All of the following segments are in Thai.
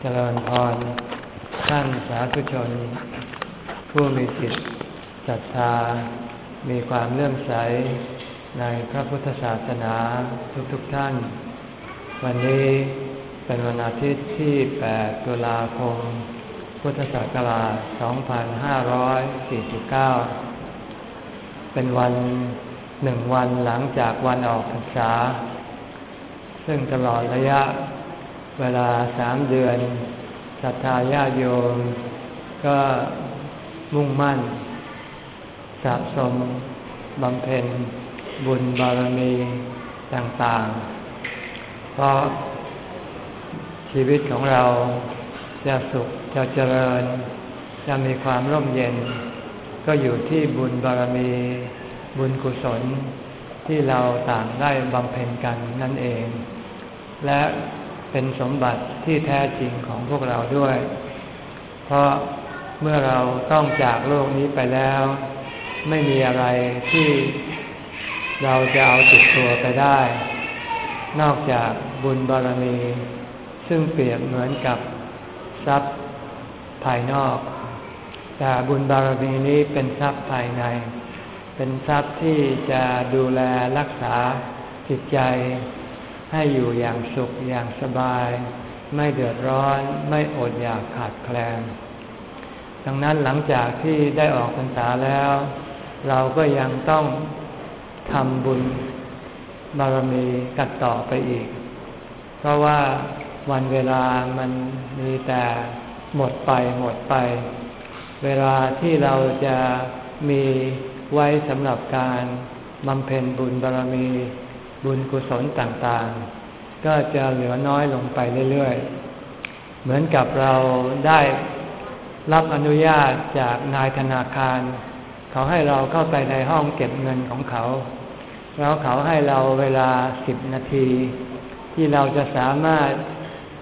เจริญพรท่านสาธุชน ผู้มีจิตศรัทธา มีความเลื่อมใสในพระพุทธศาสนาทุกๆทท่าน วันนี้เป็นวันอาทิตย์ที่ 8 ตุลาคม พุทธศักราช 2549 เป็นวันหนึ่งวันหลังจากวันออกพรรษา ซึ่งตลอดระยะ เวลาสามเดือนศรัทธาญาโยม ก็มุ่งมั่นสะสมบำเพ็ญบุญบารมีต่างๆ เพราะชีวิตของเราจะสุขจะเจริญ จะมีความร่มเย็น ก็อยู่ที่บุญบารมีบุญกุศลที่เราต่างได้บำเพ็ญกันนั่นเอง และ เป็นสมบัติที่แท้จริงของพวกเราด้วย เพราะเมื่อเราต้องจากโลกนี้ไปแล้ว ไม่มีอะไรที่เราจะเอาติดตัวไปได้ นอกจากบุญบารมี ซึ่งเปรียบเหมือนกับทรัพย์ภายนอก แต่บุญบารมีนี้เป็นทรัพย์ภายใน เป็นทรัพย์ที่จะดูแลรักษาจิตใจ ให้อยู่อย่างสุขอย่างสบาย ไม่เดือดร้อนไม่อดอยากขาดแคลน ดังนั้นหลังจากที่ได้ออกพรรษาแล้ว เราก็ยังต้องทำบุญบารมีกันต่อไปอีก เพราะว่าวันเวลามันมีแต่หมดไปหมดไป เวลาที่เราจะมีไว้สำหรับการบำเพ็ญบุญบารมี บุญกุศลต่างๆ ก็จะเหลือน้อยลงไปเรื่อยๆ เหมือนกับเราได้รับอนุญาตจากนายธนาคาร เขาให้เราเข้าไปในห้องเก็บเงินของเขา แล้วเขาให้เราเวลาสิบนาที ที่เราจะสามารถ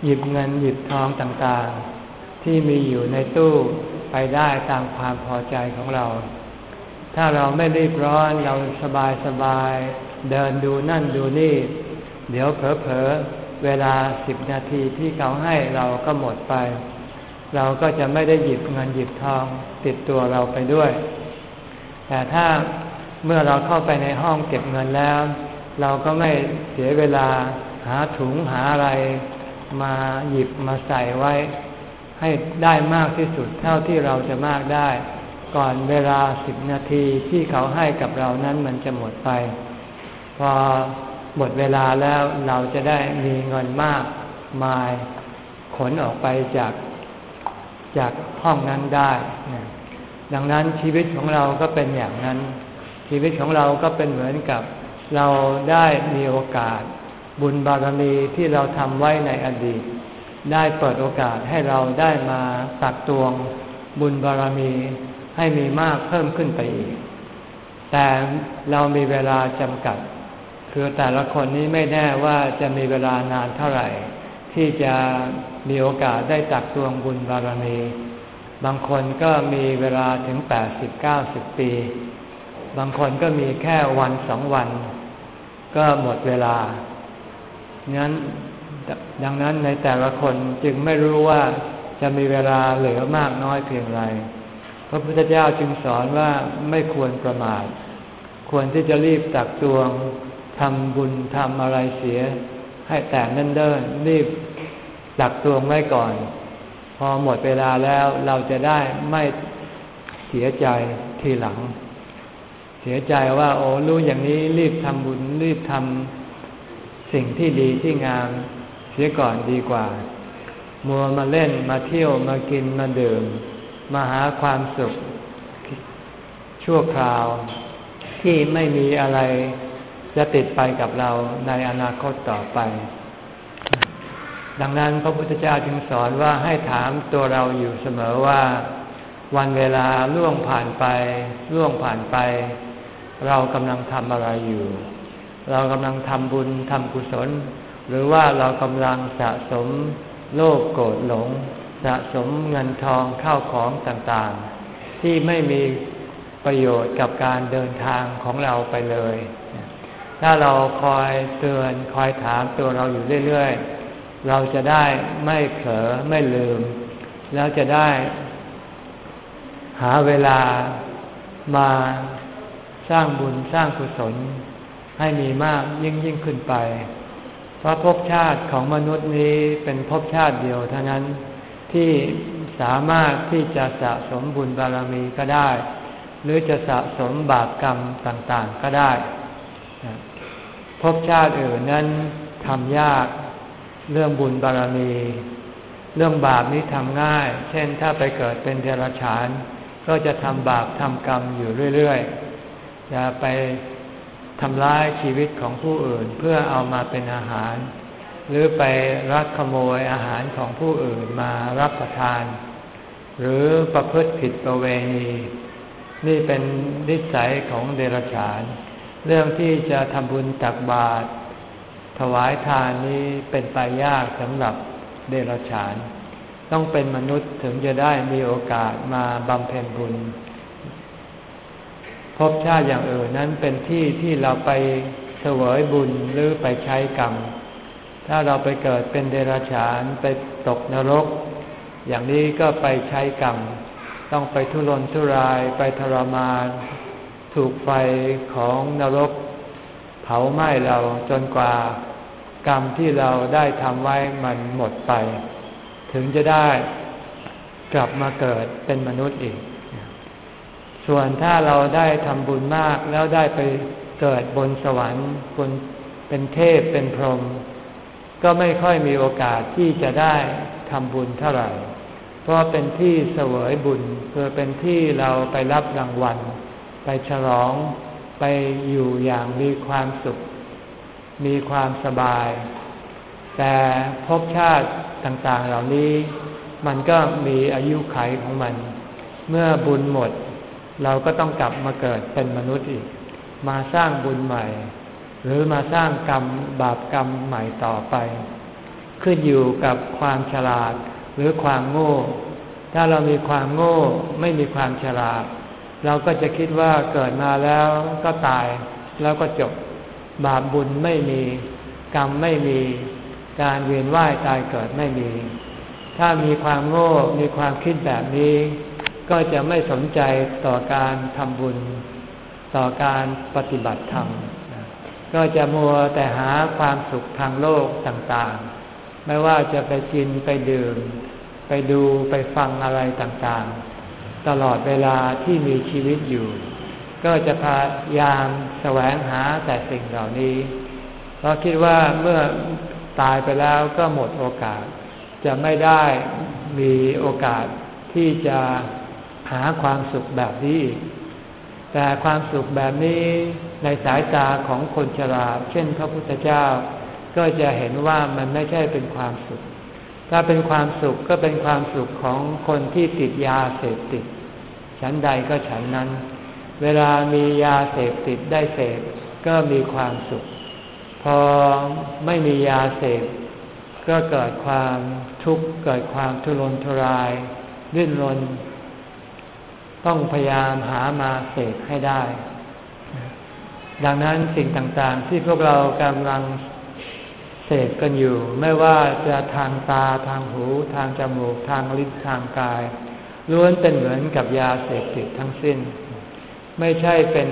หยิบเงินหยิบทองต่างๆ ที่มีอยู่ในตู้ไปได้ตามความพอใจของเรา ถ้าเราไม่รีบร้อนเราสบายสบาย เดินดูนั่นดูนี่ เดี๋ยวเผลอๆ เวลาสิบนาทีที่เขาให้เราก็หมดไป เราก็จะไม่ได้หยิบเงินหยิบทองติดตัวเราไปด้วย แต่ถ้าเมื่อเราเข้าไปในห้องเก็บเงินแล้ว เราก็ไม่เสียเวลาหาถุงหาอะไรมาหยิบมาใส่ไว้ ให้ได้มากที่สุดเท่าที่เราจะมากได้ ก่อนเวลาสิบนาทีที่เขาให้กับเรานั้นมันจะหมดไป พอหมดเวลาแล้วเราจะได้มีเงินมากมายขนออกไปจากจากห้องนั้นได้ ดังนั้นชีวิตของเราก็เป็นอย่างนั้น ชีวิตของเราก็เป็นเหมือนกับ เราได้มีโอกาส บุญบารมีที่เราทำไว้ในอดีต ได้เปิดโอกาสให้เราได้มาตักตวงบุญบารมีให้มีมากเพิ่มขึ้นไปอีก แต่เรามีเวลาจำกัด คือแต่ละคนนี้ไม่แน่ว่าจะมีเวลานานเท่าไหร่ ที่จะมีโอกาสได้ตักตวงบุญบารมี บางคนก็มีเวลาถึงแปดสิบเก้าสิบปี บางคนก็มีแค่วันสองวัน ก็หมดเวลานั้นดังนั้นในแต่ละคนจึงไม่รู้ว่าจะมีเวลาเหลือมากน้อยเพียงไร พระพุทธเจ้าจึงสอนว่าไม่ควรประมาท ควรที่จะรีบตักตวง ทำบุญทำอะไรเสีย ให้แต่นั่นเดินรีบดักตวงไว้ก่อน พอหมดเวลาแล้วเราจะได้ไม่เสียใจทีหลัง เสียใจว่า โอ้รู้อย่างนี้รีบทำบุญรีบทำสิ่งที่ดีที่งามเสียก่อนดีกว่า มัวมาเล่นมาเที่ยวมากินมาดื่ม มาหาความสุขชั่วคราวที่ไม่มีอะไร จะติดไปกับเราในอนาคตต่อไป ดังนั้นพระพุทธเจ้าจึงสอนว่าให้ถามตัวเราอยู่เสมอว่า วันเวลาล่วงผ่านไป ล่วงผ่านไป เรากำลังทำอะไรอยู่ เรากำลังทำบุญทำกุศล หรือว่าเรากำลังสะสมโลภโกรธหลง สะสมเงินทองข้าวของต่างๆ ที่ไม่มีประโยชน์กับการเดินทางของเราไปเลย ถ้าเราคอยเตือนคอยถามตัวเราอยู่เรื่อยๆ เราจะได้ไม่เผลอไม่ลืม แล้วจะได้ หาเวลามาสร้างบุญสร้างกุศล ให้มีมากยิ่งยิ่งขึ้นไป เพราะภพชาติของมนุษย์นี้เป็นภพชาติเดียวเท่านั้นที่สามารถที่จะสะสมบุญบารมีก็ได้ หรือจะสะสมบาปกรรมต่างๆก็ได้ ภพชาติอื่นนั้นทำยาก เรื่องบุญบารมี เรื่องบาปนี้ทำง่าย เช่นถ้าไปเกิดเป็นเดรัจฉาน ก็จะทำบาปทำกรรมอยู่เรื่อยๆ จะไปทำร้ายชีวิตของผู้อื่นเพื่อเอามาเป็นอาหาร หรือไปรักขโมยอาหารของผู้อื่นมารับประทาน หรือประพฤติผิดประเวณี นี่เป็นนิสัยของเดรัจฉาน เรื่องที่จะทำบุญตักบาตรถวายทานนี้เป็นไปยากสำหรับเดรัจฉาน ต้องเป็นมนุษย์ถึงจะได้มีโอกาสมาบำเพ็ญบุญภพชาติอย่างอื่นนั้นเป็นที่ที่เราไปเสวยบุญหรือไปใช้กรรม ถ้าเราไปเกิดเป็นเดรัจฉานไปตกนรก อย่างนี้ก็ไปใช้กรรม ต้องไปทุรนทุรายไปทรมาน ถูกไฟของนรก เผาไหม้เราจนกว่ากรรมที่เราได้ทำไว้มันหมดไป ถึงจะได้กลับมาเกิดเป็นมนุษย์อีก ส่วนถ้าเราได้ทำบุญมากแล้วได้ไปเกิดบนสวรรค์บนเป็นเทพเป็นพรหมก็ไม่ค่อยมีโอกาสที่จะได้ทำบุญเท่าไหร่ เพราะเป็นที่เสวยบุญเพื่อเป็นที่เราไปรับรางวัล ไปฉลองไปอยู่อย่างมีความสุข มีความสบาย แต่ภพชาติต่างๆเหล่านี้ มันก็มีอายุไขของมัน เมื่อบุญหมด เราก็ต้องกลับมาเกิดเป็นมนุษย์อีก มาสร้างบุญใหม่ หรือมาสร้างกรรมบาปกรรมใหม่ต่อไป ขึ้นอยู่กับความฉลาดหรือความโง่ ถ้าเรามีความโง่ไม่มีความฉลาด เราก็จะคิดว่าเกิดมาแล้วก็ตายแล้วก็จบบาปบุญไม่มี กรรมไม่มี การเวียนว่ายตายเกิดไม่มี ถ้ามีความโง่มีความคิดแบบนี้ ก็จะไม่สนใจต่อการทำบุญ ต่อการปฏิบัติธรรม ก็จะมัวแต่หาความสุขทางโลกต่างๆ ไม่ว่าจะไปกินไปดื่ม ไปดูไปฟังอะไรต่างๆ ตลอดเวลาที่มีชีวิตอยู่ ก็จะพยายามแสวงหาแต่สิ่งเหล่านี้ เพราะคิดว่าเมื่อตายไปแล้วก็หมดโอกาส จะไม่ได้มีโอกาสที่จะหาความสุขแบบนี้แต่ความสุขแบบนี้ในสายตาของคนฉลาด เช่นพระพุทธเจ้า ก็จะเห็นว่ามันไม่ใช่เป็นความสุข ถ้าเป็นความสุขก็เป็นความสุขของคนที่ติดยาเสพติด ฉันใดก็ฉันนั้น เวลามียาเสพติดได้เสพก็มีความสุข พอไม่มียาเสพ ก็เกิดความทุกข์เกิดความทุรนทุรายดิ้นรน ต้องพยายามหามาเสกให้ได้ ดังนั้นสิ่งต่างๆ ที่พวกเรากำลังเสกกันอยู่ ไม่ว่าจะทางตาทางหู ทางจมูกทางลิ้นทางกาย ล้วนเป็นเหมือนกับยาเสพติดทั้งสิ้น ไม่ใช่เป็น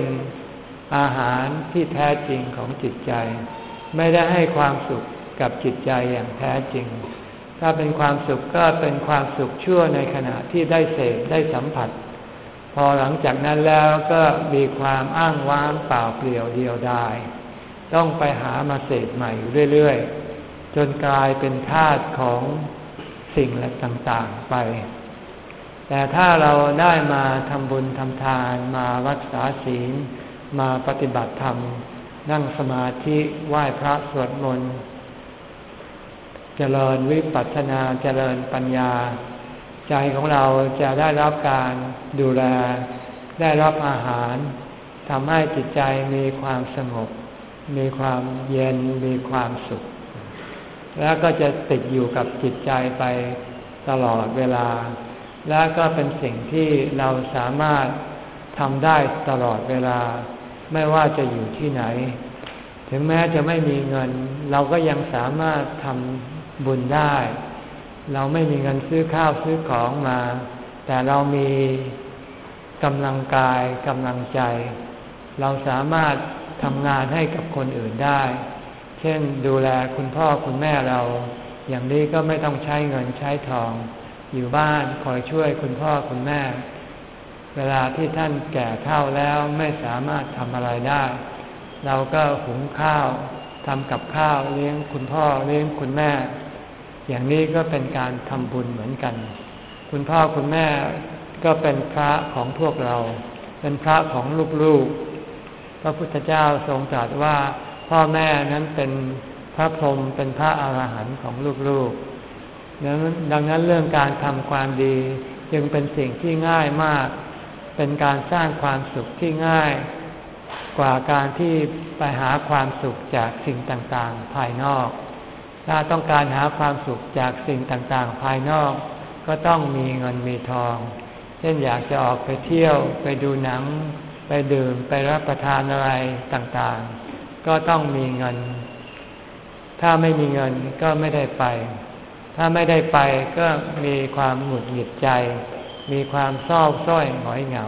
อาหารที่แท้จริงของจิตใจ ไม่ได้ให้ความสุขกับจิตใจอย่างแท้จริง ถ้าเป็นความสุขก็เป็นความสุขชั่วในขณะที่ได้เสพได้สัมผัส พอหลังจากนั้นแล้วก็มีความอ้างว้างเปล่าเปลี่ยวเดียวดายต้องไปหามาเสพใหม่เรื่อยๆ จนกลายเป็นธาตุของสิ่งและต่างๆไป แต่ถ้าเราได้มาทำบุญทำทาน มารักษาศีล มาปฏิบัติธรรม นั่งสมาธิไหว้พระสวดมนต์เจริญวิปัสสนาเจริญปัญญา ใจของเราจะได้รับการดูแล ได้รับอาหารทำให้จิตใจมีความสงบ มีความเย็นมีความสุข แล้วก็จะติดอยู่กับจิตใจไปตลอดเวลา และก็เป็นสิ่งที่เราสามารถทำได้ตลอดเวลา ไม่ว่าจะอยู่ที่ไหน ถึงแม้จะไม่มีเงิน เราก็ยังสามารถทำบุญได้ เราไม่มีเงินซื้อข้าวซื้อของมา แต่เรามีกำลังกายกำลังใจ เราสามารถทำงานให้กับคนอื่นได้ เช่นดูแลคุณพ่อคุณแม่เรา อย่างนี้ก็ไม่ต้องใช้เงินใช้ทอง อยู่บ้านคอยช่วยคุณพ่อคุณแม่ เวลาที่ท่านแก่เท่าแล้วไม่สามารถทำอะไรได้ เราก็หุงข้าวทำกับข้าวเลี้ยงคุณพ่อเลี้ยงคุณแม่ อย่างนี้ก็เป็นการทำบุญเหมือนกัน คุณพ่อคุณแม่ก็เป็นพระของพวกเรา เป็นพระของลูกๆ พระพุทธเจ้าทรงตรัสว่าพ่อแม่นั้นเป็นพระพรหมเป็นพระอาหารหันต์ของลูกๆ ดังนั้นเรื่องการทำความดี จึงเป็นสิ่งที่ง่ายมาก เป็นการสร้างความสุขที่ง่าย กว่าการที่ไปหาความสุขจากสิ่งต่างๆ ภายนอก ถ้าต้องการหาความสุขจากสิ่งต่างๆ ภายนอก ก็ต้องมีเงินมีทอง เช่นอยากจะออกไปเที่ยวไปดูหนัง ไปดื่มไปรับประทานอะไรต่างๆ ก็ต้องมีเงิน ถ้าไม่มีเงินก็ไม่ได้ไป ถ้าไม่ได้ไปก็มีความหงุดหงิดใจ มีความเศร้าส้อยหงอยเหงา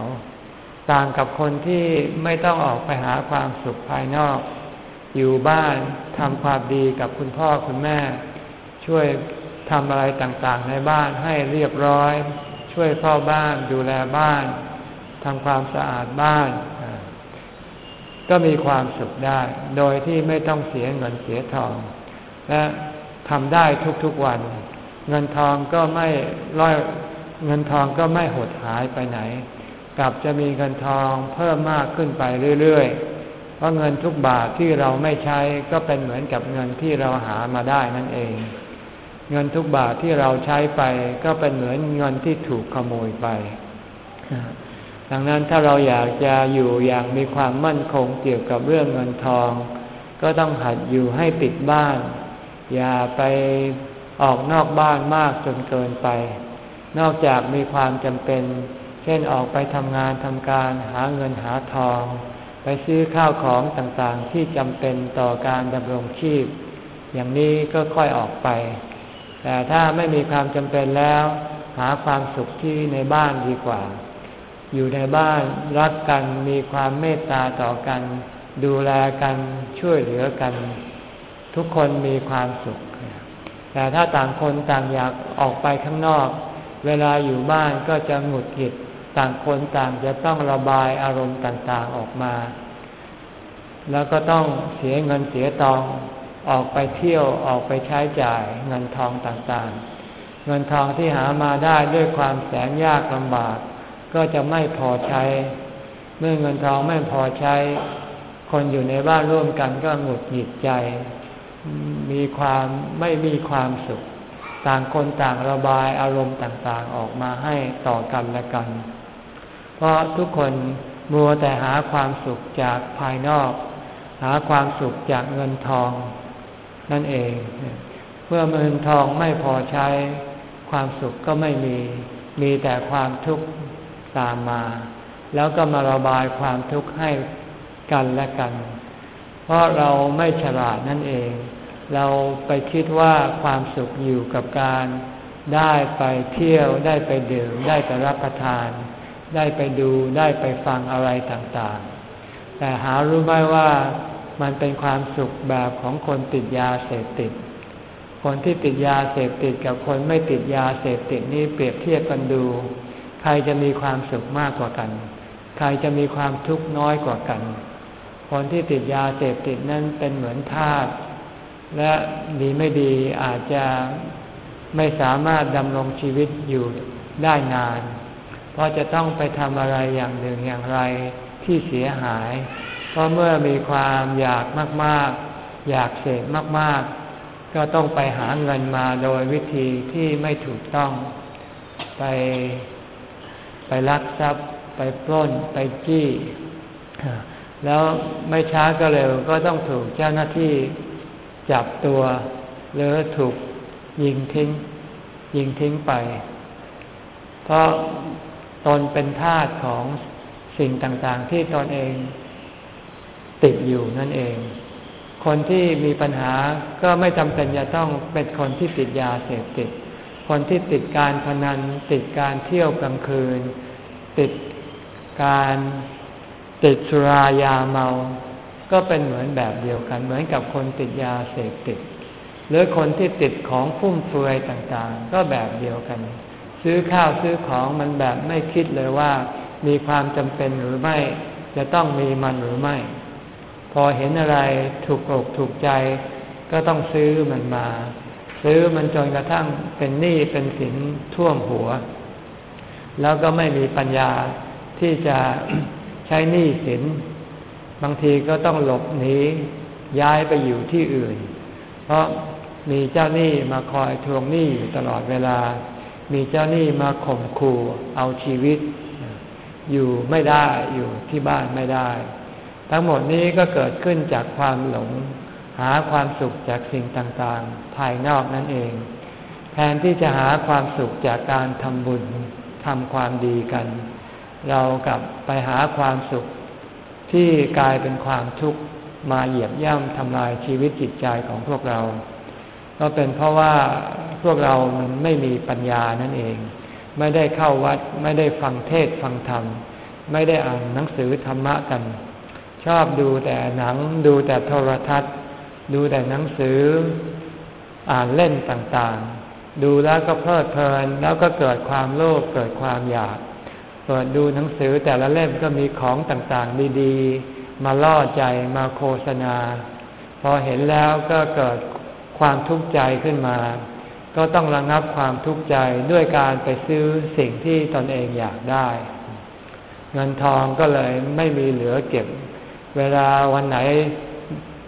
ต่างกับคนที่ไม่ต้องออกไปหาความสุขภายนอก อยู่บ้านทำความดีกับคุณพ่อคุณแม่ ช่วยทำอะไรต่างๆ ในบ้านให้เรียบร้อย ช่วยเฝ้าบ้านดูแลบ้านทำความสะอาดบ้าน ก็มีความสุขได้ โดยที่ไม่ต้องเสียเงินเสียทอง และ ทำได้ทุกๆวัน เงินทองก็ไม่ร้อยเงินทองก็ไม่หดหายไปไหน กลับจะมีเงินทองเพิ่มมากขึ้นไปเรื่อยๆ เพราะเงินทุกบาทที่เราไม่ใช้ก็เป็นเหมือนกับเงินที่เราหามาได้นั่นเอง เงินทุกบาทที่เราใช้ไป ก็เป็นเหมือนเงินที่ถูกขโมยไปดังนั้นถ้าเราอยากจะอยู่อย่างมีความมั่นคงเกี่ยวกับเรื่องเงินทอง ก็ต้องหัดอยู่ให้ติดบ้าน อย่าไปออกนอกบ้านมากจนเกินไป นอกจากมีความจำเป็น เช่นออกไปทำงานทำการหาเงินหาทอง ไปซื้อข้าวของต่างๆ ที่จำเป็นต่อการดำรงชีพ อย่างนี้ก็ค่อยออกไป แต่ถ้าไม่มีความจำเป็นแล้ว หาความสุขที่ในบ้านดีกว่า อยู่ในบ้านรักกันมีความเมตตาต่อกัน ดูแลกันช่วยเหลือกัน ทุกคนมีความสุข แต่ถ้าต่างคนต่างอยากออกไปข้างนอก เวลาอยู่บ้านก็จะหงุดหงิดต่างคนต่างจะต้องระบายอารมณ์ต่างๆออกมา แล้วก็ต้องเสียเงินเสียตองออกไปเที่ยวออกไปใช้จ่ายเงินทองต่างๆ เงินทองที่หามาได้ด้วยความแสนยากลำบาก ก็จะไม่พอใช้ เมื่อเงินทองไม่พอใช้ คนอยู่ในบ้านร่วมกันก็หงุดหงิดใจ มีความไม่มีความสุข ต่างคนต่างระบายอารมณ์ต่างๆออกมาให้ต่อกันและกัน เพราะทุกคนมัวแต่หาความสุขจากภายนอก หาความสุขจากเงินทอง นั่นเอง เมื่อเงินทองไม่พอใช้ ความสุขก็ไม่มี มีแต่ความทุกข์ตามมา แล้วก็มาระบายความทุกข์ให้กันและกัน เพราะเราไม่ฉลาดนั่นเอง เราไปคิดว่าความสุขอยู่กับการได้ไปเที่ยวได้ไปดื่ม ได้ไปรับประทาน ได้ไปดูได้ไปฟังอะไรต่างๆ แต่หารู้ไหมว่ามันเป็นความสุขแบบของคนติดยาเสพติด คนที่ติดยาเสพติดกับคนไม่ติดยาเสพติดนี่เปรียบเทียบกันดู ใครจะมีความสุขมากกว่ากัน ใครจะมีความทุกข์น้อยกว่ากัน คนที่ติดยาเสพติดนั้นเป็นเหมือนทาส และดีไม่ดีอาจจะไม่สามารถดำรงชีวิตอยู่ได้นาน เพราะจะต้องไปทำอะไรอย่างหนึ่งอย่างไรที่เสียหาย เพราะเมื่อมีความอยากมาก ๆ อยากเสพมาก ๆ ก็ต้องไปหาเงินมาโดยวิธีที่ไม่ถูกต้อง ไปไปลักทรัพย์ ไปปล้น ไปจี้ แล้วไม่ช้าก็เร็วก็ต้องถูกเจ้าหน้าที่ จับตัว หรือถูกยิงทิ้ง ยิงทิ้งไป เพราะตนเป็นทาสของสิ่งต่างๆ ที่ตนเองติดอยู่นั่นเอง คนที่มีปัญหาก็ไม่จำเป็นจะต้องเป็นคนที่ติดยาเสพติด คนที่ติดการพนัน ติดการเที่ยวกลางคืน ติดการติดสุรายาเมา ก็เป็นเหมือนแบบเดียวกัน เหมือนกับคนติดยาเสพติด หรือคนที่ติดของฟุ่มเฟือยต่างๆ ก็แบบเดียวกัน ซื้อข้าวซื้อของมันแบบไม่คิดเลยว่า มีความจำเป็นหรือไม่ จะต้องมีมันหรือไม่ พอเห็นอะไรถูกอกถูกใจ ก็ต้องซื้อมันมา ซื้อมันจนกระทั่งเป็นหนี้เป็นสินท่วมหัว แล้วก็ไม่มีปัญญาที่จะใช้หนี้สิน บางทีก็ต้องหลบหนีย้ายไปอยู่ที่อื่น เพราะมีเจ้าหนี้มาคอยทวงหนี้อยู่ตลอดเวลา มีเจ้าหนี้มาข่มขู่เอาชีวิต อยู่ไม่ได้อยู่ที่บ้านไม่ได้ ทั้งหมดนี้ก็เกิดขึ้นจากความหลง หาความสุขจากสิ่งต่างๆ ภายนอกนั่นเอง แทนที่จะหาความสุขจากการทำบุญทำความดีกัน เรากลับไปหาความสุข ที่กลายเป็นความทุกข์มาเหยียบย่ำทำลายชีวิตจิตใจของพวกเรา ก็เป็นเพราะว่าพวกเรามันไม่มีปัญญานั่นเอง ไม่ได้เข้าวัด ไม่ได้ฟังเทศฟังธรรม ไม่ได้อ่านหนังสือธรรมะกัน ชอบดูแต่หนังดูแต่โทรทัศน์ ดูแต่หนังสือ อ่านเล่นต่างๆ ดูแล้วก็เพลิดเพลิน แล้วก็เกิดความโลภเกิดความอยาก เปิดดูหนังสือแต่ละเล่มก็มีของต่างๆ ดีๆ มาล่อใจมาโฆษณา พอเห็นแล้วก็เกิดความทุกข์ใจขึ้นมา ก็ต้องระงับความทุกข์ใจด้วยการไปซื้อสิ่งที่ตนเองอยากได้ เงินทองก็เลยไม่มีเหลือเก็บ เวลาวันไหน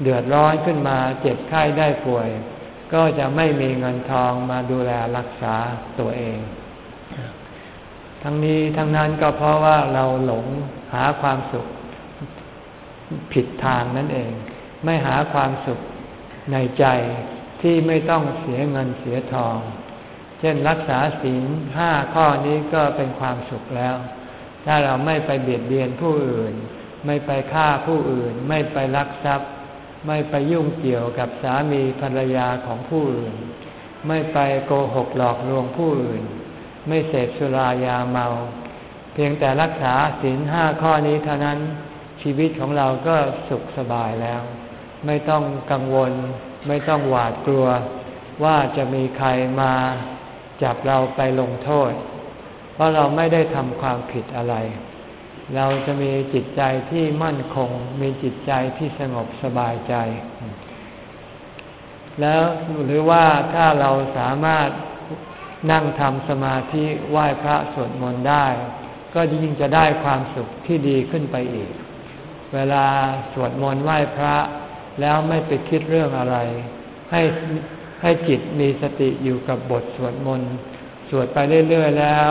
เดือดร้อนขึ้นมาเจ็บไข้ได้ป่วย ก็จะไม่มีเงินทองมาดูแลรักษาตัวเอง ทั้งนี้ทั้งนั้นก็เพราะว่าเราหลงหาความสุขผิดทางนั่นเอง ไม่หาความสุขในใจที่ไม่ต้องเสียเงินเสียทอง เช่นรักษาศีลห้าข้อนี้ก็เป็นความสุขแล้ว ถ้าเราไม่ไปเบียดเบียนผู้อื่น ไม่ไปฆ่าผู้อื่น ไม่ไปลักทรัพย์ ไม่ไปยุ่งเกี่ยวกับสามีภรรยาของผู้อื่น ไม่ไปโกหกหลอกลวงผู้อื่น ไม่เสพสุรายาเมา เพียงแต่รักษาศีลห้าข้อนี้เท่านั้นชีวิตของเราก็สุขสบายแล้ว ไม่ต้องกังวล ไม่ต้องหวาดกลัว ว่าจะมีใครมาจับเราไปลงโทษ เพราะเราไม่ได้ทำความผิดอะไร เราจะมีจิตใจที่มั่นคง มีจิตใจที่สงบสบายใจ แล้วหรือว่าถ้าเราสามารถ นั่งทำสมาธิไหว้พระสวดมนต์ได้ ก็ยิ่งจะได้ความสุขที่ดีขึ้นไปอีก เวลาสวดมนต์ไหว้พระ แล้วไม่ไปคิดเรื่องอะไร ให้ให้จิตมีสติอยู่กับบทสวดมนต์สวดไปเรื่อยๆแล้ว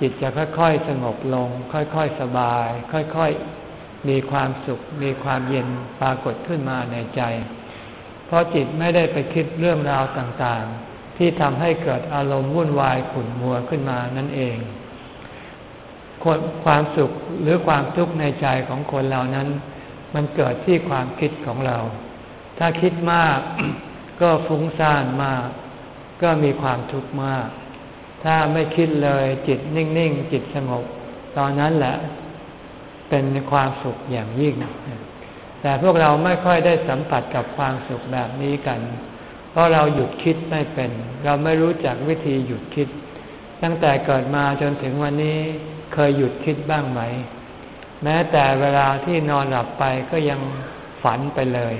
จิตจะค่อยๆสงบลง ค่อยๆสบาย ค่อยๆมีความสุข มีความเย็นปรากฏขึ้นมาในใจ เพราะจิตไม่ได้ไปคิดเรื่องราวต่างๆ ที่ทำให้เกิดอารมณ์วุ่นวายขุ่นมัวขึ้นมานั่นเองความสุขหรือความทุกข์ในใจของคนเหล่านั้น มันเกิดที่ความคิดของเรา ถ้าคิดมาก ก็ฟุ้งซ่านมาก ก็มีความทุกข์มาก ถ้าไม่คิดเลยจิตนิ่งๆ จิตสงบ ตอนนั้นแหละ เป็นความสุขอย่างยิ่ง แต่พวกเราไม่ค่อยได้สัมผัสกับความสุขแบบนี้กันเราะเราหยุดคิดไม่เป็น เราไม่รู้จักวิธีหยุดคิด ตั้งแต่เกิดมาจนถึงวันนี้เคยหยุดคิดบ้างไหม แม้แต่เวลาที่นอนหลับไปก็ยังฝันไปเลย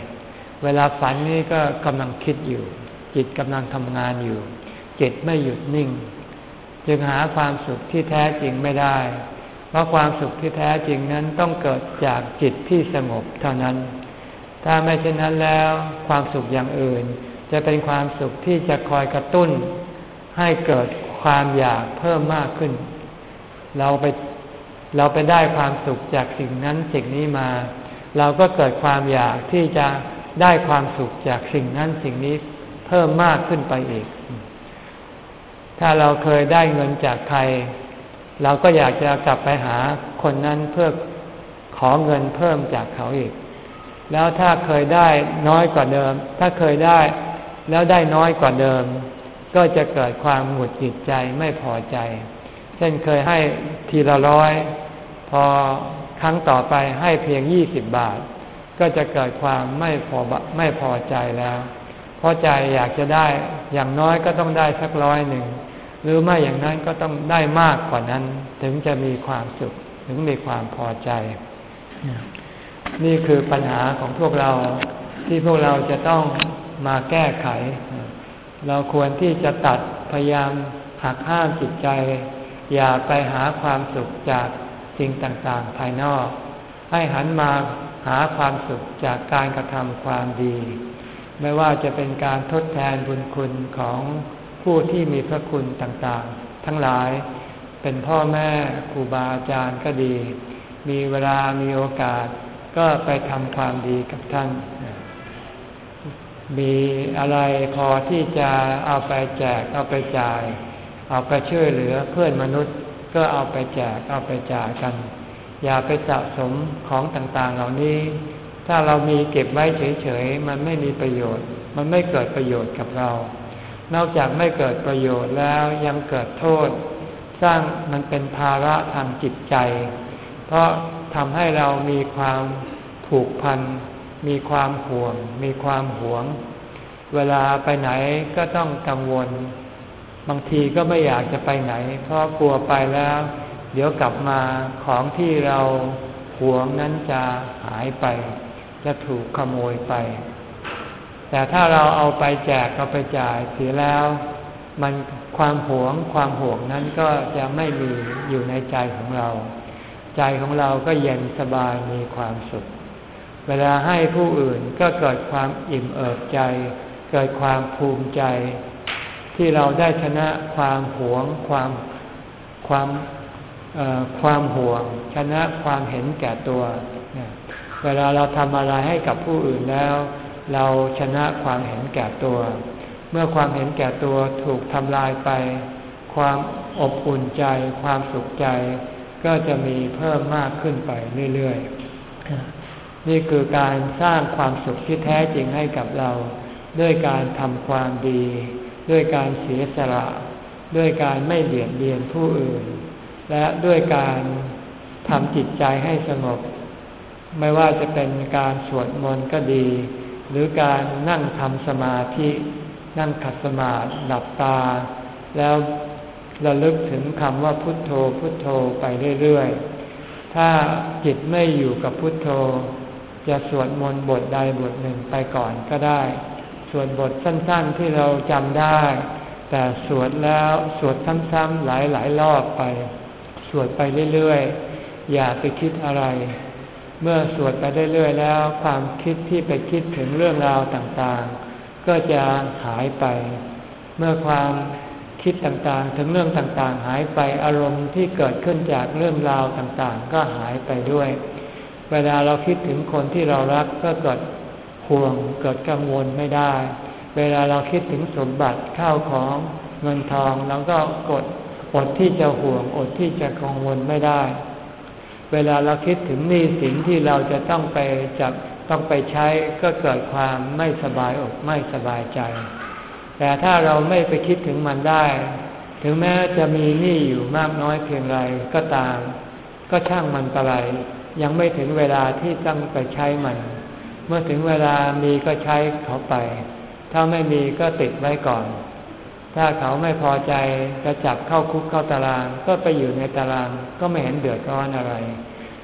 เวลาฝันนี่ก็กำลังคิดอยู่ จิตกำลังทำงานอยู่ จิตไม่หยุดนิ่ง จึงหาความสุขที่แท้จริงไม่ได้ เพราะความสุขที่แท้จริงนั้นต้องเกิดจากจิตที่สงบเท่านั้น ถ้าไม่เช่นนั้นแล้ว ความสุขอย่างอื่น จะเป็นความสุขที่จะคอยกระตุ้น ให้เกิดความอยากเพิ่มมากขึ้น เราไปเราไปได้ความสุขจากสิ่งนั้นสิ่งนี้มา เราก็เกิดความอยากที่จะได้ความสุขจากสิ่งนั้นสิ่งนี้เพิ่มมากขึ้นไปอีก ถ้าเราเคยได้เงินจากใคร เราก็อยากจะกลับไปหาคนนั้นเพื่อขอเงินเพิ่มจากเขาอีก แล้วถ้าเคยได้น้อยกว่าเดิม ถ้าเคยได้ แล้วได้น้อยกว่าเดิม ก็จะเกิดความหงุดหงิดใจไม่พอใจ เช่นเคยให้ทีละร้อย พอครั้งต่อไปให้เพียงยี่สิบบาท ก็จะเกิดความไม่พอไม่พอใจแล้ว เพราะใจอยากจะได้อย่างน้อยก็ต้องได้สักร้อยหนึ่ง หรือไม่อย่างนั้นก็ต้องได้มากกว่านั้น ถึงจะมีความสุขถึงมีความพอใจ นี่คือปัญหาของพวกเราที่พวกเราจะต้อง มาแก้ไข เราควรที่จะตัดพยายามหักห้ามจิตใจ อย่าไปหาความสุขจากสิ่งต่างๆ ภายนอก ให้หันมาหาความสุขจากการกระทำความดี ไม่ว่าจะเป็นการทดแทนบุญคุณของผู้ที่มีพระคุณต่างๆ ทั้งหลายเป็นพ่อแม่ครูบาอาจารย์ก็ดี มีเวลามีโอกาสก็ไปทำความดีกับท่าน มีอะไรพอที่จะเอาไปแจกเอาไปจ่าย เอาไปช่วยเหลือเพื่อนมนุษย์ก็เอาไปแจกเอาไปจ่ายกัน อย่าไปสะสมของต่างๆเหล่านี้ ถ้าเรามีเก็บไว้เฉยๆมันไม่มีประโยชน์ มันไม่เกิดประโยชน์กับเรา นอกจากไม่เกิดประโยชน์แล้วยังเกิดโทษ สร้างมันเป็นภาระทางจิตใจ เพราะทำให้เรามีความผูกพัน มีความห่วง มีความหวง เวลาไปไหนก็ต้องกังวล บางทีก็ไม่อยากจะไปไหน เพราะกลัวไปแล้ว เดี๋ยวกลับมาของที่เราหวงนั้นจะหายไป จะถูกขโมยไป แต่ถ้าเราเอาไปแจกเอาไปจ่ายเสียแล้ว มันความหวงความห่วงนั้นก็จะไม่มีอยู่ในใจของเรา ใจของเราก็เย็นสบายมีความสุข เวลาให้ผู้อื่นก็เกิดความอิ่มเอิบใจ เกิดความภูมิใจ ที่เราได้ชนะความหวงความความความห่วง ชนะความเห็นแก่ตัว เวลาเราทำอะไรให้กับผู้อื่นแล้ว เราชนะความเห็นแก่ตัว เมื่อความเห็นแก่ตัวถูกทำลายไป ความอบอุ่นใจ ความสุขใจ ก็จะมีเพิ่มมากขึ้นไปเรื่อยๆ นี่คือการสร้างความสุขที่แท้จริงให้กับเรา ด้วยการทำความดี ด้วยการเสียสละ ด้วยการไม่เบียดเบียนผู้อื่น และด้วยการทำจิตใจให้สงบ ไม่ว่าจะเป็นการสวดมนต์ก็ดี หรือการนั่งทำสมาธินั่งขัดสมาธิหลับตา แล้วระลึกถึงคำว่าพุทโธพุทโธไปเรื่อยๆ ถ้าจิตไม่อยู่กับพุทโธ จะสวดมนต์บทใดบทหนึ่งไปก่อนก็ได้ สวดบทสั้นๆที่เราจำได้ แต่สวดแล้วสวดซ้ำๆหลายๆรอบไป สวดไปเรื่อยๆ อย่าไปคิดอะไร เมื่อสวดไปเรื่อยๆแล้ว ความคิดที่ไปคิดถึงเรื่องราวต่างๆ ก็จะหายไป เมื่อความคิดต่างๆ ถึงเรื่องต่างๆ หายไปอารมณ์ที่เกิดขึ้นจากเรื่องราวต่างๆ ก็หายไปด้วย เวลาเราคิดถึงคนที่เรารักก็เกิดห่วงเกิดกังวลไม่ได้ เวลาเราคิดถึงสมบัติข้าวของเงินทองเราก็กดอดที่จะห่วงอดที่จะกังวลไม่ได้ เวลาเราคิดถึงหนี้สินที่เราจะต้องไปจับต้องไปใช้ก็เกิดความไม่สบายอกไม่สบายใจ แต่ถ้าเราไม่ไปคิดถึงมันได้ ถึงแม้จะมีหนี้อยู่มากน้อยเพียงไรก็ตาม ก็ช่างมันไปเลย ยังไม่ถึงเวลาที่ต้องไปใช้มัน เมื่อถึงเวลามีก็ใช้เขาไป ถ้าไม่มีก็ติดไว้ก่อน ถ้าเขาไม่พอใจจะจับเข้าคุกเข้าตาราง ก็ไปอยู่ในตารางก็ไม่เห็นเดือดร้อนอะไร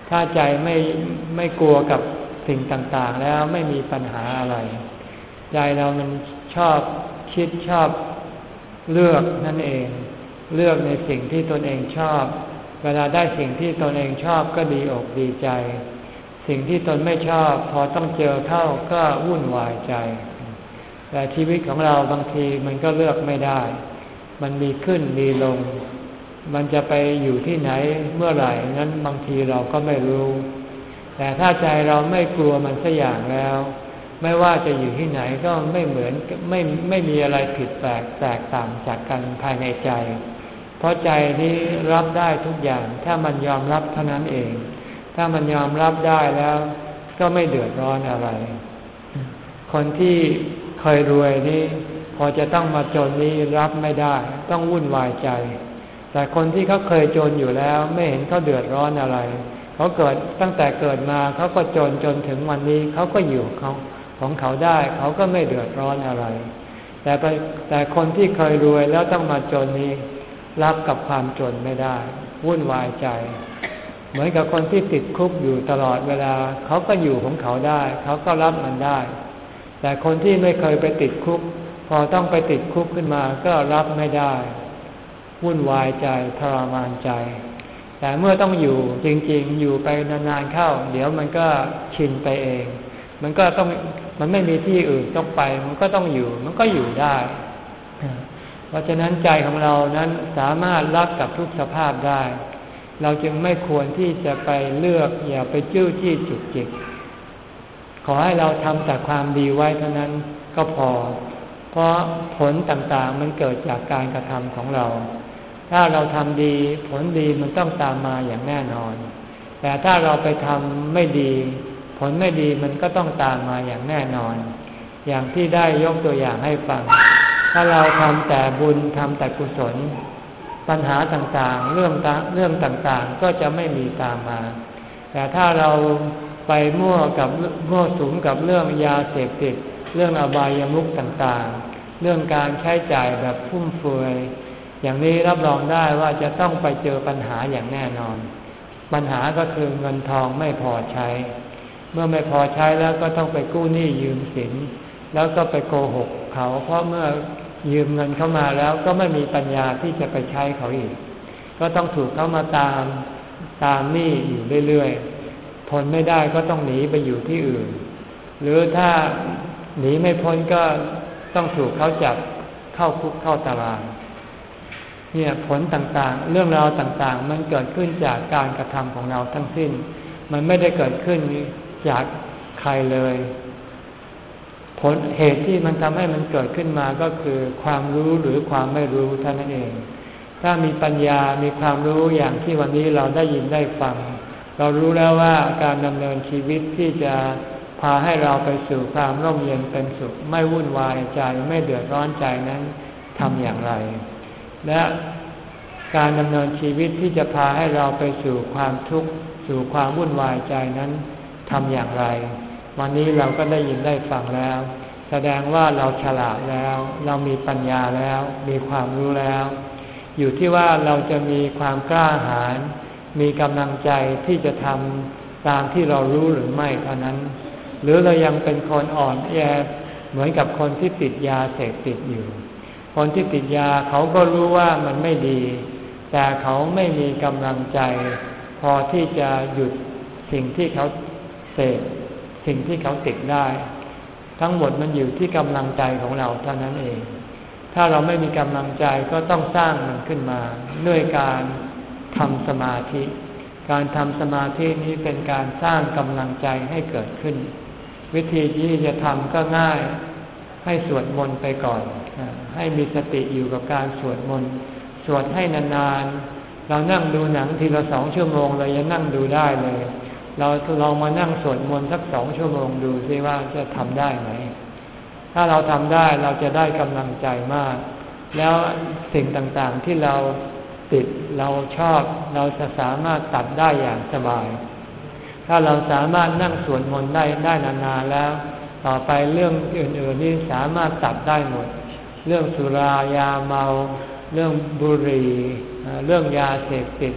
ถ้าใจไม่ไม่กลัวกับสิ่งต่างๆ แล้วไม่มีปัญหาอะไร ใจเรามันชอบคิดชอบเลือกนั่นเอง เลือกในสิ่งที่ตนเองชอบ เวลาได้สิ่งที่ตนเองชอบก็ดีอกดีใจ สิ่งที่ตนไม่ชอบพอต้องเจอเข้าก็วุ่นวายใจ แต่ชีวิตของเราบางทีมันก็เลือกไม่ได้ มันมีขึ้นมีลง มันจะไปอยู่ที่ไหนเมื่อไหร่นั้นบางทีเราก็ไม่รู้ แต่ถ้าใจเราไม่กลัวมันสักอย่างแล้ว ไม่ว่าจะอยู่ที่ไหนก็ไม่เหมือนไม่ไม่มีอะไรผิดแปลกแตกต่างจากกันภายในใจ เพราะใจนี้รับได้ทุกอย่าง ถ้ามันยอมรับเท่านั้นเอง ถ้ามันยอมรับได้แล้ว ก็ไม่เดือดร้อนอะไร คนที่เคยรวยนี่พอจะต้องมาจนนี้รับไม่ได้ ต้องวุ่นวายใจ แต่คนที่เขาเคยจนอยู่แล้ว ไม่เห็นเขาเดือดร้อนอะไรเขาเกิดตั้งแต่เกิดมาเขาก็จนจนถึงวันนี้เขาก็อยู่เขาของเขาได้เขาก็ไม่เดือดร้อนอะไร แต่แต่คนที่เคยรวยแล้วต้องมาจนนี้ รับกับความจนไม่ได้ วุ่นวายใจ เหมือนกับคนที่ติดคุกอยู่ตลอดเวลา เขาก็อยู่ของเขาได้ เขาก็รับมันได้ แต่คนที่ไม่เคยไปติดคุก พอต้องไปติดคุกขึ้นมาก็รับไม่ได้ วุ่นวายใจทรมานใจ แต่เมื่อต้องอยู่จริงๆ อยู่ไปนานๆเข้า เดี๋ยวมันก็ชินไปเอง มันก็ต้องมันไม่มีที่อื่นต้องไป มันก็ต้องอยู่ มันก็อยู่ได้ เพราะฉะนั้นใจของเรานั้นสามารถรับกับทุกสภาพได้ เราจึงไม่ควรที่จะไปเลือกอย่าไปจื้อจี้จุกจิก ขอให้เราทำแต่ความดีไว้เท่านั้นก็พอ เพราะผลต่างๆมันเกิดจากการกระทำของเรา ถ้าเราทำดีผลดีมันต้องตามมาอย่างแน่นอน แต่ถ้าเราไปทำไม่ดี ผลไม่ดีมันก็ต้องตามมาอย่างแน่นอน อย่างที่ได้ยกตัวอย่างให้ฟัง ถ้าเราทำแต่บุญทำแต่กุศล ปัญหาต่างๆ เรื่องเรื่องต่างๆ ก็จะไม่มีตามมา แต่ถ้าเราไปมั่วกับมั่วสุมกับเรื่องยาเสพติด เรื่องอบายามุขต่างๆ เรื่องการใช้จ่ายแบบฟุ่มเฟือยอย่างนี้รับรองได้ว่าจะต้องไปเจอปัญหาอย่างแน่นอน ปัญหาก็คือเงินทองไม่พอใช้ เมื่อไม่พอใช้แล้วก็ต้องไปกู้หนี้ยืมสิน แล้วก็ไปโกหก เขา เพราะเมื่อยืมเงินเข้ามาแล้วก็ไม่มีปัญญาที่จะไปใช้เขาอีก ก็ต้องถูกเข้ามาตามตามหนี้อยู่เรื่อยๆทนไม่ได้ก็ต้องหนีไปอยู่ที่อื่น หรือถ้าหนีไม่พ้นก็ต้องถูกเขาจับเข้าคุกเข้าตาราง เนี่ยผลต่างๆ เรื่องราวต่างๆ มันเกิดขึ้นจากการกระทำของเราทั้งสิ้น มันไม่ได้เกิดขึ้นจากใครเลย ผลเหตุที่มันทำให้มันเกิดขึ้นมาก็คือความรู้หรือความไม่รู้เท่านั้นเอง ถ้ามีปัญญา มีความรู้อย่างที่วันนี้เราได้ยินได้ฟัง เรารู้แล้วว่าการดำเนินชีวิตที่จะพาให้เราไปสู่ความร่มเย็นเป็นสุข ไม่วุ่นวายใจไม่เดือดร้อนใจนั้นทำอย่างไร และการดำเนินชีวิตที่จะพาให้เราไปสู่ความทุกข์สู่ความวุ่นวายใจนั้นทำอย่างไร วันนี้เราก็ได้ยินได้ฟังแล้ว แสดงว่าเราฉลาดแล้ว เรามีปัญญาแล้ว มีความรู้แล้ว อยู่ที่ว่าเราจะมีความกล้าหาญมีกำลังใจที่จะทำตามที่เรารู้หรือไม่เท่านั้น หรือเรายังเป็นคนอ่อนแอเหมือนกับคนที่ติดยาเสพติดอยู่ คนที่ติดยาเขาก็รู้ว่ามันไม่ดี แต่เขาไม่มีกำลังใจ พอที่จะหยุดสิ่งที่เขาเสพ สิ่งที่เขาติดได้ ทั้งหมดมันอยู่ที่กำลังใจของเราเท่านั้นเอง ถ้าเราไม่มีกำลังใจก็ต้องสร้างมันขึ้นมา ด้วยการทำสมาธิ การทำสมาธินี้เป็นการสร้างกำลังใจให้เกิดขึ้น วิธีที่จะทำก็ง่าย ให้สวดมนต์ไปก่อน ให้มีสติอยู่กับการสวดมนต์สวดให้นานๆเรานั่งดูหนังทีละสองชั่วโมงเรายังนั่งดูได้เลย เราลองมานั่งสวดมนต์สักสองชั่วโมงดูซิว่าจะทำได้ไหม ถ้าเราทำได้เราจะได้กำลังใจมาก แล้วสิ่งต่างๆที่เราติดเราชอบเราจะสามารถตัดได้อย่างสบาย ถ้าเราสามารถนั่งสวดมนต์ได้ได้นานๆแล้ว ต่อไปเรื่องอื่นๆนี่สามารถตัดได้หมด เรื่องสุรายาเมา เรื่องบุหรี่ เรื่องยาเสพติด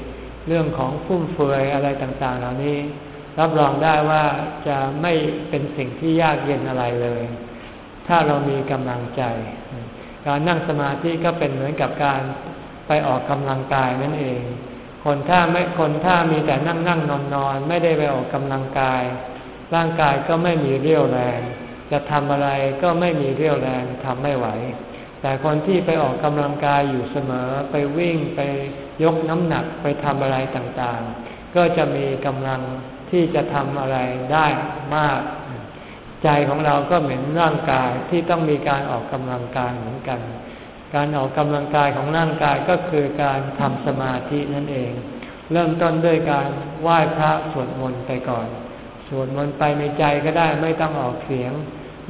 เรื่องของฟุ่มเฟือยอะไรต่างๆ เหล่านี้ รับรองได้ว่าจะไม่เป็นสิ่งที่ยากเย็นอะไรเลย ถ้าเรามีกำลังใจ การนั่งสมาธิก็เป็นเหมือนกับการไปออกกำลังกายนั่นเอง คนถ้าไม่คนถ้ามีแต่นั่งนั่งนอนนอนไม่ได้ไปออกกำลังกาย ร่างกายก็ไม่มีเรี่ยวแรง จะทำอะไรก็ไม่มีเรี่ยวแรงทำไม่ไหว แต่คนที่ไปออกกำลังกายอยู่เสมอ ไปวิ่งไปยกน้ำหนักไปทำอะไรต่างๆ ก็จะมีกำลัง ที่จะทำอะไรได้มาก ใจของเราก็เหมือนร่างกายที่ต้องมีการออกกำลังกายเหมือนกัน การออกกำลังกายของร่างกายก็คือการทำสมาธินั่นเอง เริ่มต้นด้วยการไหว้พระสวดมนต์ไปก่อนสวดมนต์ไปในใจก็ได้ไม่ต้องออกเสียง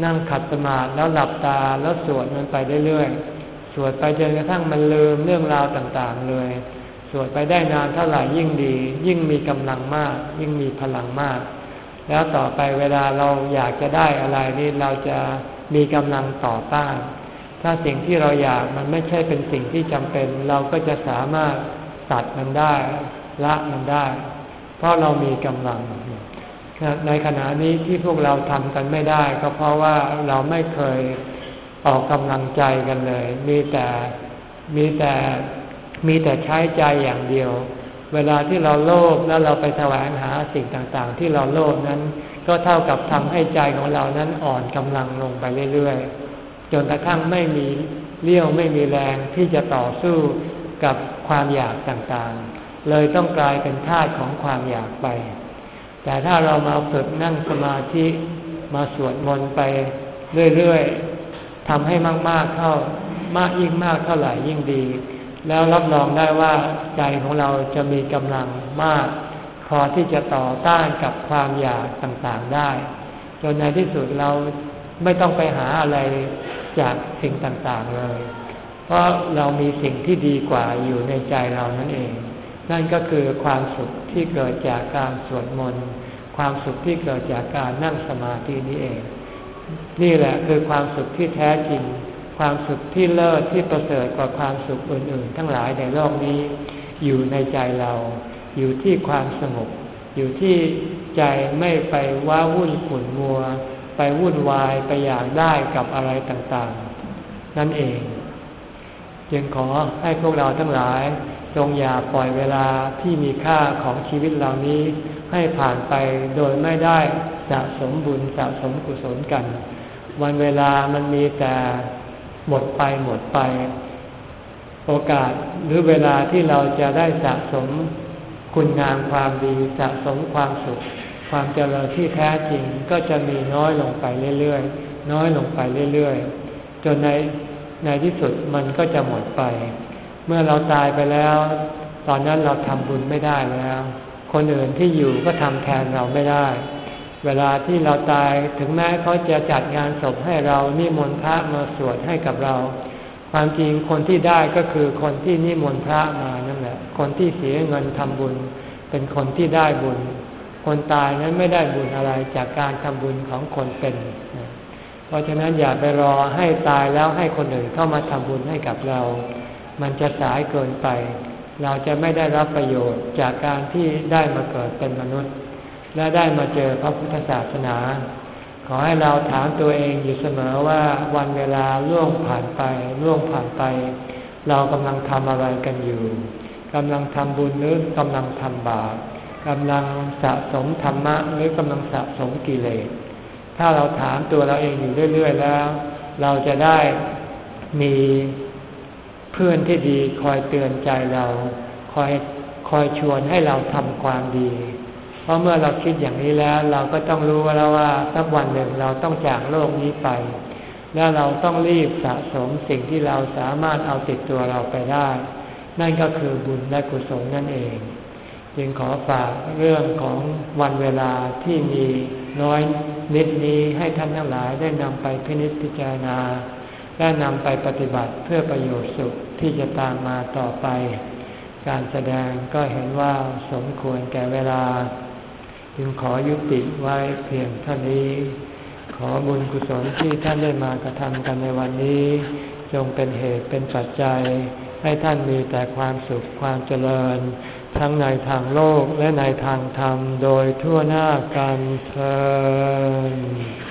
นั่งขัดสมาธิแล้วหลับตาแล้วสวดมันไปเรื่อยๆสวดไปจนกระทั่งมันลืมเรื่องราวต่างๆเลย สวดไปได้นานเท่าไหร่ยิ่งดี ยิ่งมีกำลังมาก ยิ่งมีพลังมาก แล้วต่อไปเวลาเราอยากจะได้อะไรนี่เราจะมีกำลังต่อต้าน ถ้าสิ่งที่เราอยากมันไม่ใช่เป็นสิ่งที่จำเป็น เราก็จะสามารถตัดมันได้ละมันได้ เพราะเรามีกำลัง ในขณะนี้ที่พวกเราทำกันไม่ได้ ก็เพราะว่าเราไม่เคยออกกำลังใจกันเลย มีแต่มีแต่ มีแต่ใช้ใจอย่างเดียว เวลาที่เราโลภแล้วเราไปแสวงหาสิ่งต่างๆ ที่เราโลภนั้น ก็เท่ากับทำให้ใจของเรานั้นอ่อนกำลังลงไปเรื่อยๆ จนกระทั่งไม่มีเลี้ยวไม่มีแรงที่จะต่อสู้กับความอยากต่างๆ เลยต้องกลายเป็นทาสของความอยากไป แต่ถ้าเรามาฝึกนั่งสมาธิมาสวดมนต์ไปเรื่อยๆทำให้มากๆเท่ามากยิ่งมากเท่าไหร่ยิ่งดี แล้วรับรองได้ว่าใจของเราจะมีกำลังมาก พอที่จะต่อต้านกับความอยากต่างๆได้ จนในที่สุดเราไม่ต้องไปหาอะไรจากสิ่งต่างๆเลย เพราะเรามีสิ่งที่ดีกว่าอยู่ในใจเรานั่นเอง นั่นก็คือความสุขที่เกิดจากการสวดมนต์ ความสุขที่เกิดจากการนั่งสมาธินี้เอง นี่แหละคือความสุขที่แท้จริง ความสุขที่เลิศที่ประเสริฐกว่าความสุขอื่นๆ ทั้งหลายในโลกนี้ อยู่ในใจเรา อยู่ที่ความสงบอยู่ที่ใจไม่ไปว้าวุ่นขุ่นมัว ไปวุ่นวายไปอยากได้กับอะไรต่างๆ นั่นเองจึงขอให้พวกเราทั้งหลายจงอย่าปล่อยเวลาที่มีค่าของชีวิตเหล่านี้ ให้ผ่านไปโดยไม่ได้สะสมบุญสะสมกุศลกัน วันเวลามันมีแต่ หมดไปหมดไป โอกาสหรือเวลาที่เราจะได้สะสมคุณงามความดีสะสมความสุข ความเจริญที่แท้จริงก็จะมีน้อยลงไปเรื่อยๆ น้อยลงไปเรื่อยๆ จนในในที่สุดมันก็จะหมดไป เมื่อเราตายไปแล้ว ตอนนั้นเราทำบุญไม่ได้แล้ว คนอื่นที่อยู่ก็ทำแทนเราไม่ได้ เวลาที่เราตายถึงแม้เขาจะจัดงานศพให้เรานิมนต์พระมาสวดให้กับเรา ความจริงคนที่ได้ก็คือคนที่นิมนต์พระมานั่นแหละ คนที่เสียเงินทำบุญ เป็นคนที่ได้บุญ คนตายนั้นไม่ได้บุญอะไรจากการทำบุญของคนเป็น เพราะฉะนั้นอย่าไปรอให้ตายแล้วให้คนอื่นเข้ามาทำบุญให้กับเรา มันจะสายเกินไป เราจะไม่ได้รับประโยชน์จากการที่ได้มาเกิดเป็นมนุษย์ และได้มาเจอพระพุทธศาสนา ขอให้เราถามตัวเองอยู่เสมอว่าวันเวลาล่วงผ่านไปล่วงผ่านไป เรากำลังทำอะไรกันอยู่กำลังทำบุญหรือกำลังทำบาปกำลังสะสมธรรมะหรือกำลังสะสมกิเลส ถ้าเราถามตัวเราเองอยู่เรื่อย ๆ แล้ว เราจะได้มีเพื่อนที่ดีคอยเตือนใจเรา คอยคอยชวนให้เราทำความดี เพราะเมื่อเราคิดอย่างนี้แล้ว เราก็ต้องรู้แล้วว่าสักวันหนึ่งเราต้องจากโลกนี้ไป แล้วเราต้องรีบสะสมสิ่งที่เราสามารถเอาติดตัวเราไปได้ นั่นก็คือบุญและกุศลนั่นเอง จึงขอฝากเรื่องของวันเวลาที่มีน้อยนิดนี้ให้ท่านทั้งหลายได้นำไปพินิจพิจารณา และนำไปปฏิบัติเพื่อประโยชน์สุขที่จะตามมาต่อไป การแสดงก็เห็นว่าสมควรแก่เวลา จึงขอยุติไว้เพียงเท่านี้ ขอบุญกุศลที่ท่านได้มากระทำกันในวันนี้ จงเป็นเหตุเป็นปัจจัย ให้ท่านมีแต่ความสุขความเจริญ ทั้งในทางโลกและในทางธรรมโดยทั่วหน้ากันเธอ